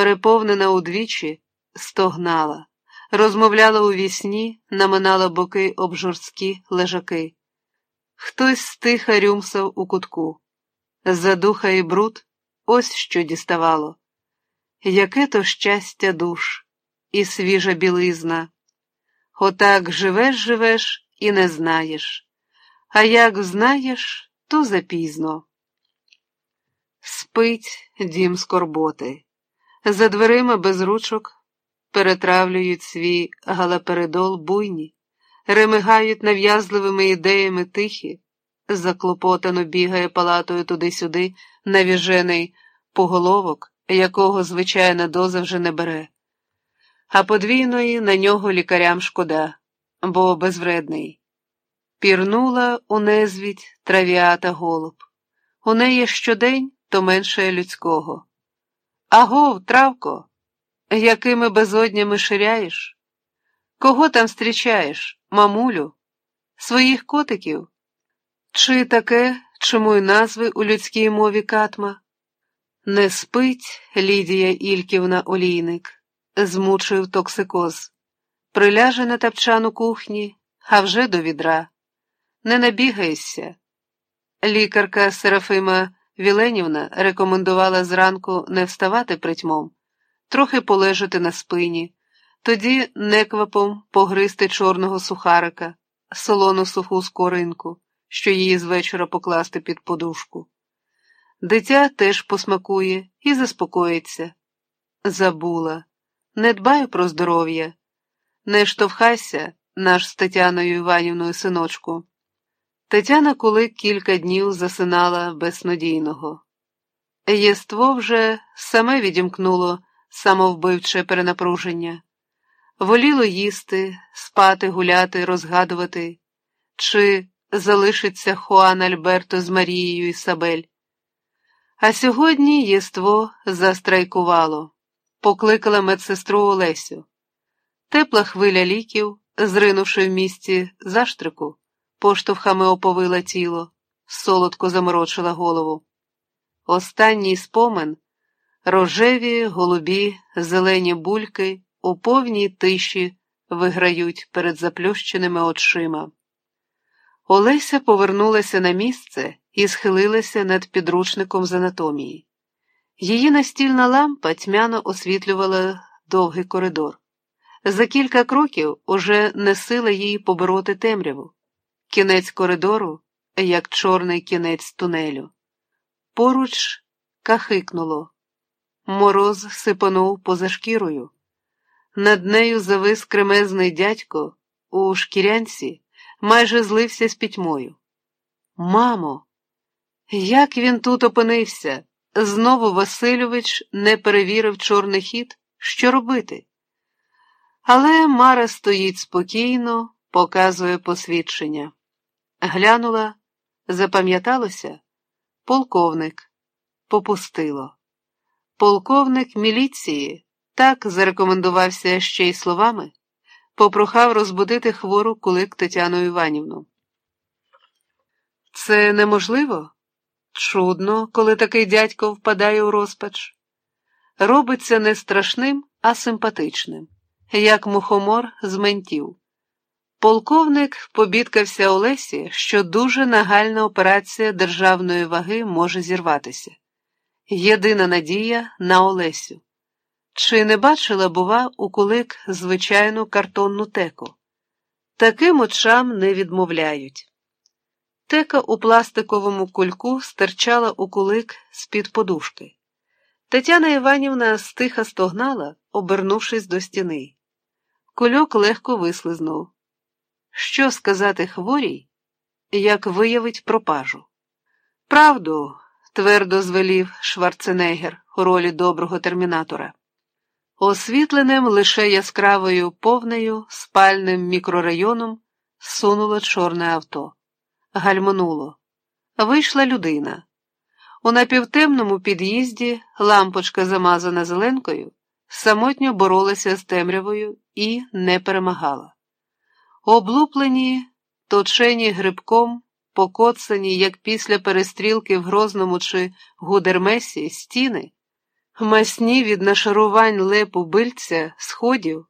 переповнена удвічі, стогнала, розмовляла у вісні, наминала боки об жорсткі лежаки. Хтось стиха рюмсав у кутку. Задуха і бруд ось що діставало. Яке то щастя душ і свіжа білизна. Отак живеш, живеш і не знаєш, а як знаєш, то запізно. Спить дім скорботи, за дверима без ручок перетравлюють свій галаперидол буйні, ремигають нав'язливими ідеями тихі, заклопотано бігає палатою туди-сюди навіжений поголовок, якого звичайна доза вже не бере, а подвійної на нього лікарям шкода, бо безвредний. Пірнула у незвідь травіата голуб. У неї щодень то менше людського. Агов, травко, якими безоднями ширяєш? Кого там зустрічаєш, мамулю? Своїх котиків? Чи таке, чому й назви у людській мові катма? Не спить Лідія Ільківна Олійник, змучив токсикоз, приляже на тапчану кухні, а вже до відра. Не набігаєшся. Лікарка Серафима Віленівна рекомендувала зранку не вставати притьмом, трохи полежати на спині, тоді неквапом погризти чорного сухарика, солону суху скоринку, що її з вечора покласти під подушку. Дитя теж посмакує і заспокоїться. Забула, не дбаю про здоров'я, не штовхайся, наш з Тетяною Іванівною синочку. Тетяна Кулик кілька днів засинала безснодійного. Єство вже саме відімкнуло самовбивче перенапруження, воліло їсти, спати, гуляти, розгадувати, чи залишиться Хуан Альберто з Марією Ісабель. А сьогодні єство застрайкувало, покликала медсестру Олесю. Тепла хвиля ліків, зринувши в місці заштрику поштовхами оповила тіло, солодко заморочила голову. Останній спомин рожеві, голубі, зелені бульки у повній тиші виграють перед заплющеними очима. Олеся повернулася на місце і схилилася над підручником з анатомії. Її настільна лампа тьмяно освітлювала довгий коридор. За кілька кроків уже не сила їй побороти темряву. Кінець коридору, як чорний кінець тунелю. Поруч кахикнуло. Мороз сипанув поза шкірою. Над нею завис кремезний дядько у шкірянці, майже злився з пітьмою. Мамо, як він тут опинився? Знову Васильович не перевірив чорний хід, що робити. Але Мара стоїть спокійно, показує посвідчення. Глянула, запам'яталося, полковник попустило. Полковник міліції так зарекомендувався ще й словами, попрохав розбудити хвору кулик Тетяну Іванівну. Це неможливо? Чудно, коли такий дядько впадає у розпач. Робиться не страшним, а симпатичним, як мухомор з ментів. Полковник побідкався Олесі, що дуже нагальна операція державної ваги може зірватися. Єдина надія на Олесю. Чи не бачила, бува, у кулик звичайну картонну теку? Таким очам не відмовляють. Тека у пластиковому кульку стирчала у кулик з-під подушки. Тетяна Іванівна стиха стогнала, обернувшись до стіни. Кульок легко вислизнув. Що сказати хворій, як виявить пропажу? Правду, твердо звелів Шварценеггер у ролі доброго термінатора. Освітленим лише яскравою повнею спальним мікрорайоном сунуло чорне авто. Гальмонуло. Вийшла людина. У напівтемному під'їзді лампочка, замазана зеленкою, самотньо боролася з темрявою і не перемагала. Облуплені, точені грибком, покоцані, як після перестрілки в Грозному чи Гудермесі, стіни, Масні від нашарувань лепу бильця, сходів,